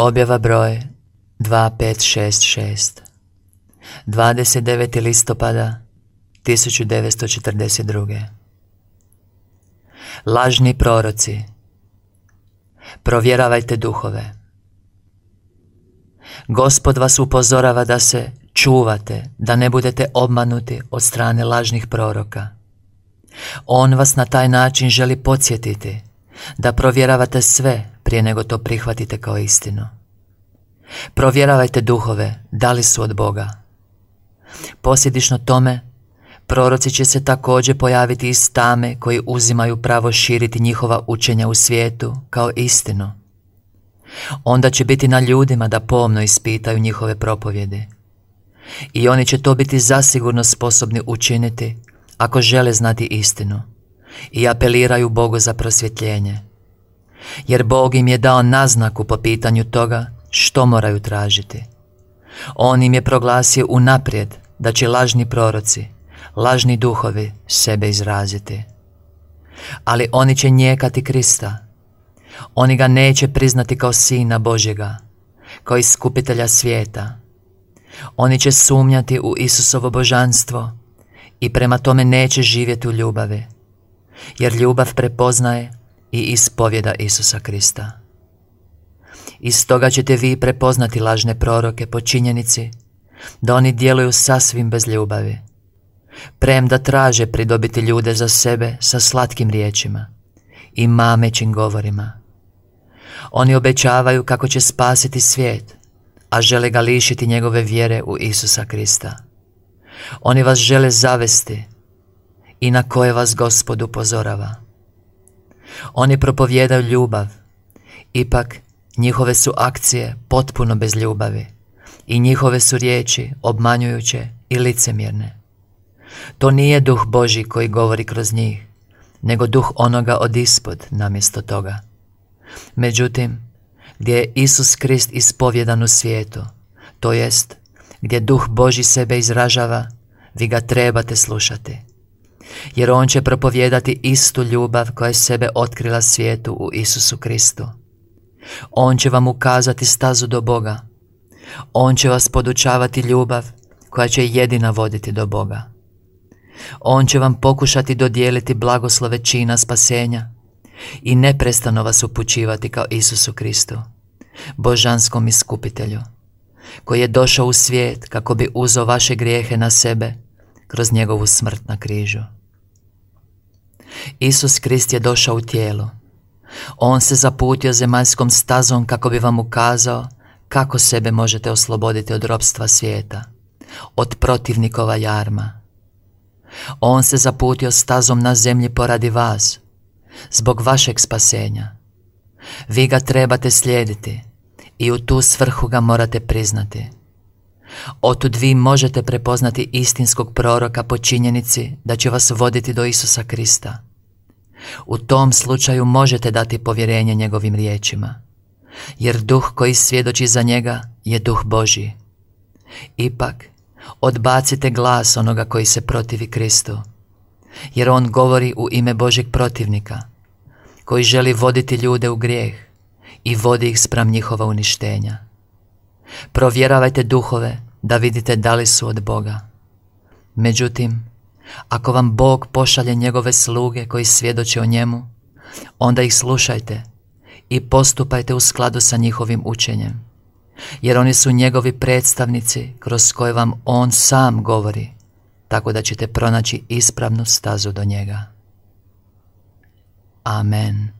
Objava broj 2566 29. listopada 1942. Lažni proroci Provjeravajte duhove. Gospod vas upozorava da se čuvate, da ne budete obmanuti od strane lažnih proroka. On vas na taj način želi podsjetiti da provjeravate sve prije nego to prihvatite kao istinu. Provjeravajte duhove, da li su od Boga. Posljedično tome, proroci će se također pojaviti iz tame koji uzimaju pravo širiti njihova učenja u svijetu kao istinu. Onda će biti na ljudima da pomno ispitaju njihove propovjede. I oni će to biti zasigurno sposobni učiniti ako žele znati istinu i apeliraju Bogu za prosvjetljenje. Jer Bog im je dao naznaku po pitanju toga što moraju tražiti. On im je proglasio unaprijed da će lažni proroci, lažni duhovi sebe izraziti. Ali oni će njekati Krista. Oni ga neće priznati kao sina Božjega, kao iskupitelja svijeta. Oni će sumnjati u Isusovo božanstvo i prema tome neće živjeti u ljubavi, jer ljubav prepoznaje i ispovjeda Isusa Krista. Iz toga ćete vi prepoznati lažne proroke po činjenici da oni djeluju sasvim bez ljubavi. Premda traže pridobiti ljude za sebe sa slatkim riječima i mamećim govorima. Oni obećavaju kako će spasiti svijet, a žele ga lišiti njegove vjere u Isusa Krista. Oni vas žele zavesti i na koje vas Gospod upozorava. Oni propovjedaju ljubav, ipak njihove su akcije potpuno bez ljubavi i njihove su riječi obmanjujuće i licemjerne. To nije duh Boži koji govori kroz njih, nego duh onoga od ispod namjesto toga. Međutim, gdje je Isus Krist ispovjedan u svijetu, to jest gdje duh Boži sebe izražava, vi ga trebate slušati. Jer on će propovijedati istu ljubav koja je sebe otkrila svijetu u Isusu Kristu. On će vam ukazati stazu do Boga. On će vas podučavati ljubav koja će jedina voditi do Boga. On će vam pokušati dodijeliti blagoslove čina spasenja i neprestano vas upućivati kao Isusu Kristu, božanskom iskupitelju, koji je došao u svijet kako bi uzeo vaše grijehe na sebe kroz njegovu smrt na križu. Isus Krist je došao u tijelu. On se zaputio zemaljskom stazom kako bi vam ukazao kako sebe možete osloboditi od robstva svijeta, od protivnikova jarma. On se zaputio stazom na zemlji poradi vas, zbog vašeg spasenja. Vi ga trebate slijediti i u tu svrhu ga morate priznati. Otud vi možete prepoznati istinskog proroka po činjenici da će vas voditi do Isusa Krista. U tom slučaju možete dati povjerenje njegovim riječima, jer duh koji svjedoči za njega je duh Božji. Ipak, odbacite glas onoga koji se protivi Kristu, jer on govori u ime Božeg protivnika, koji želi voditi ljude u grijeh i vodi ih spram njihova uništenja. Provjeravajte duhove da vidite da li su od Boga. Međutim, ako vam Bog pošalje njegove sluge koji svjedoče o njemu, onda ih slušajte i postupajte u skladu sa njihovim učenjem, jer oni su njegovi predstavnici kroz koje vam on sam govori, tako da ćete pronaći ispravnu stazu do njega. Amen.